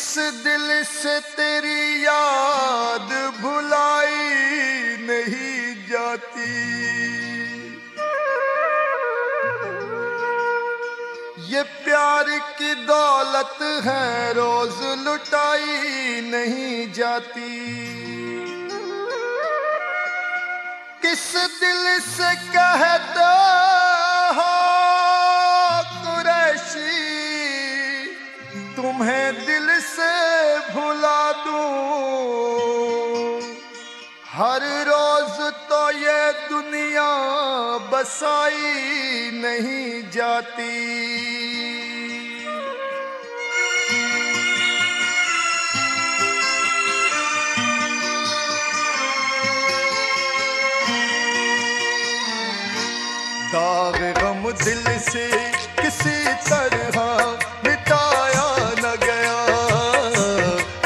किस दिल से तेरी याद भुलाई नहीं जाती। ये प्यार की दौलत है, रोज लुटाई नहीं जाती। किस दिल से कहते हर रोज तो ये दुनिया बसाई नहीं जाती। दावे गम दिल से किसी तरह मिटाया न गया।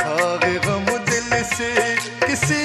दावे गम दिल से किसी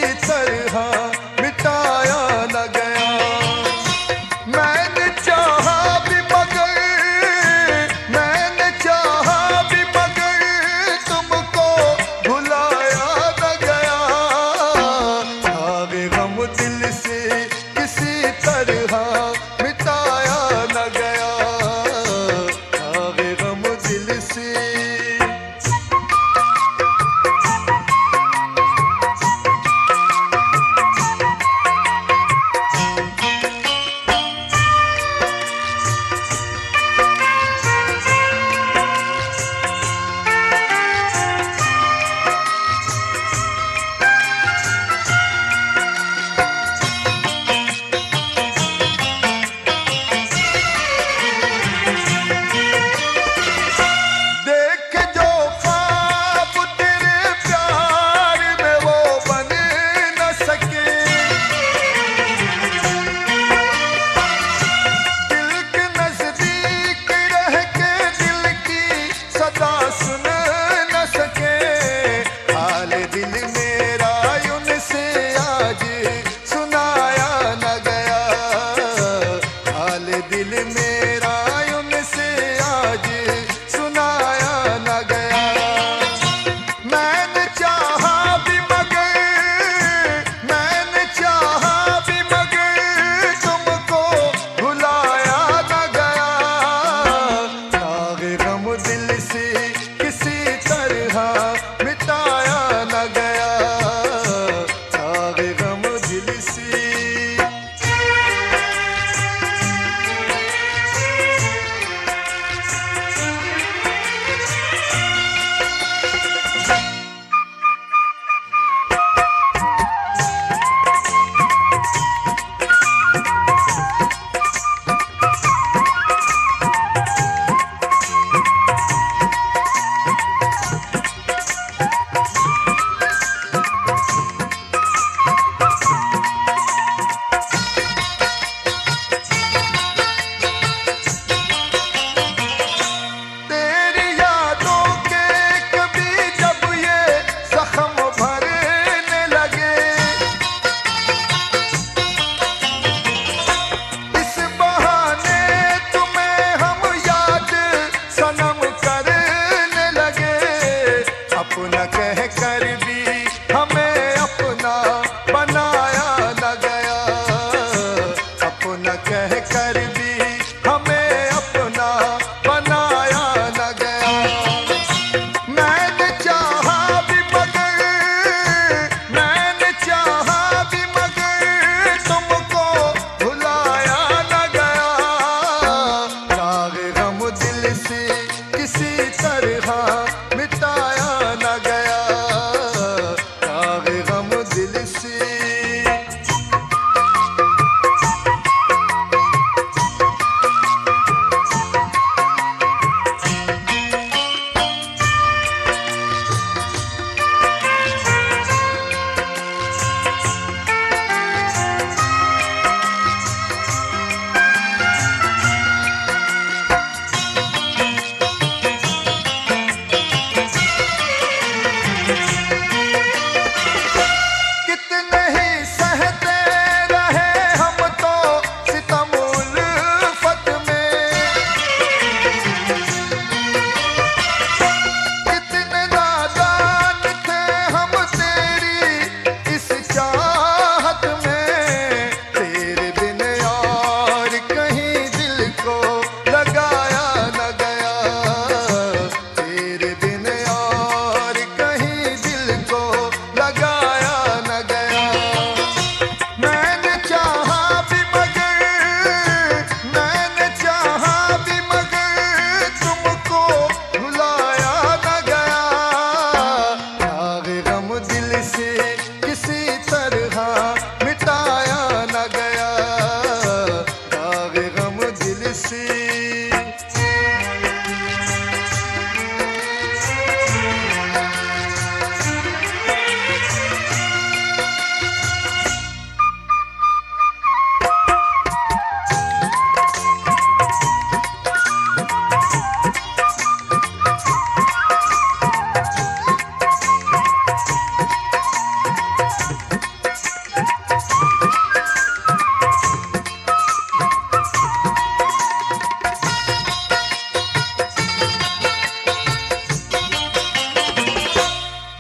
न कह कर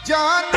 John